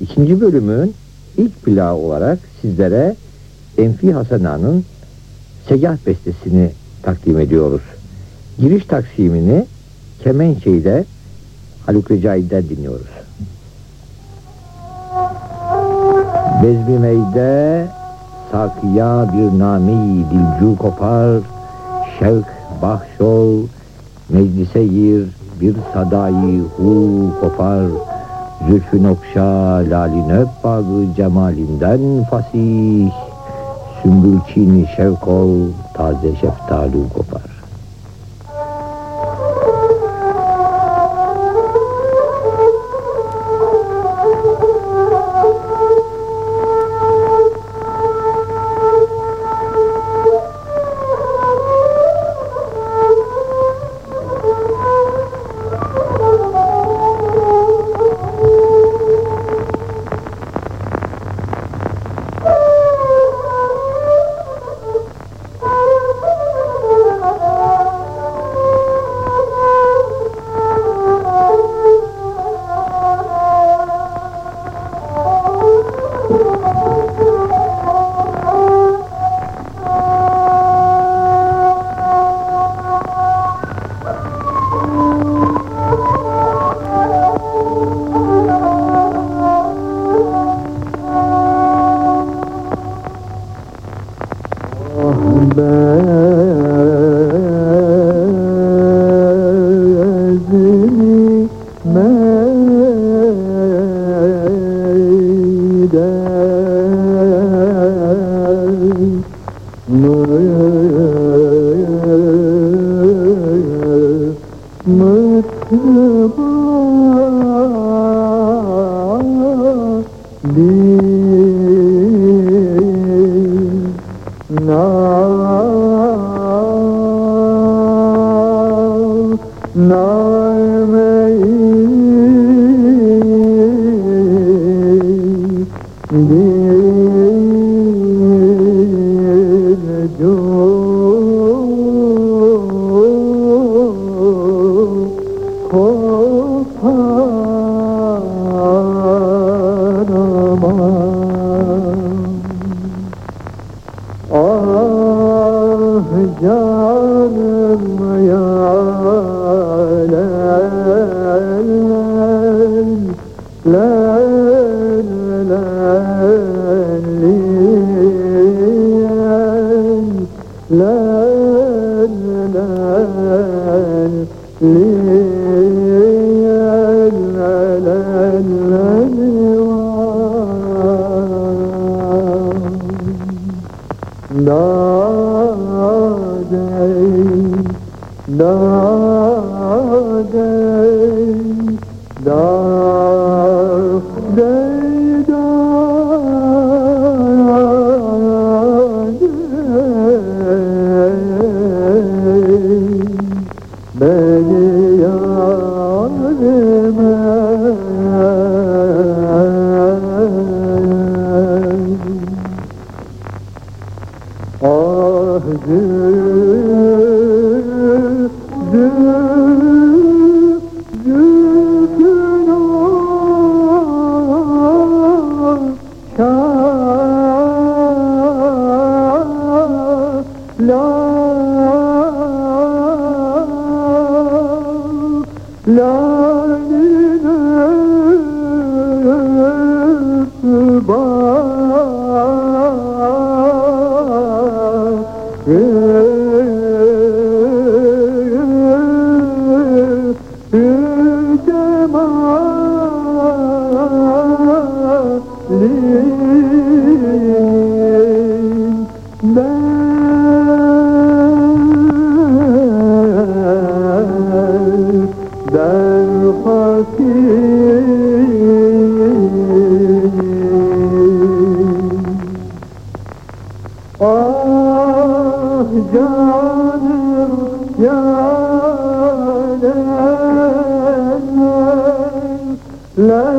İkinci bölümün ilk plağı olarak sizlere Enfi Hasana'nın Segah bestesini takdim ediyoruz. Giriş taksimini Kemençe'yle Haluk Recai'den dinliyoruz. Bezmi meyde sakya bir nami dilcu kopar Şevk bahşol meclise gir bir sadayı hu kopar Zülfün okşa lalin öp bağı cemalinden fasih Sümbül çini şevk ol taze şeftalu kopar Mutlu bir Oh, la نہ گئے love, love. No.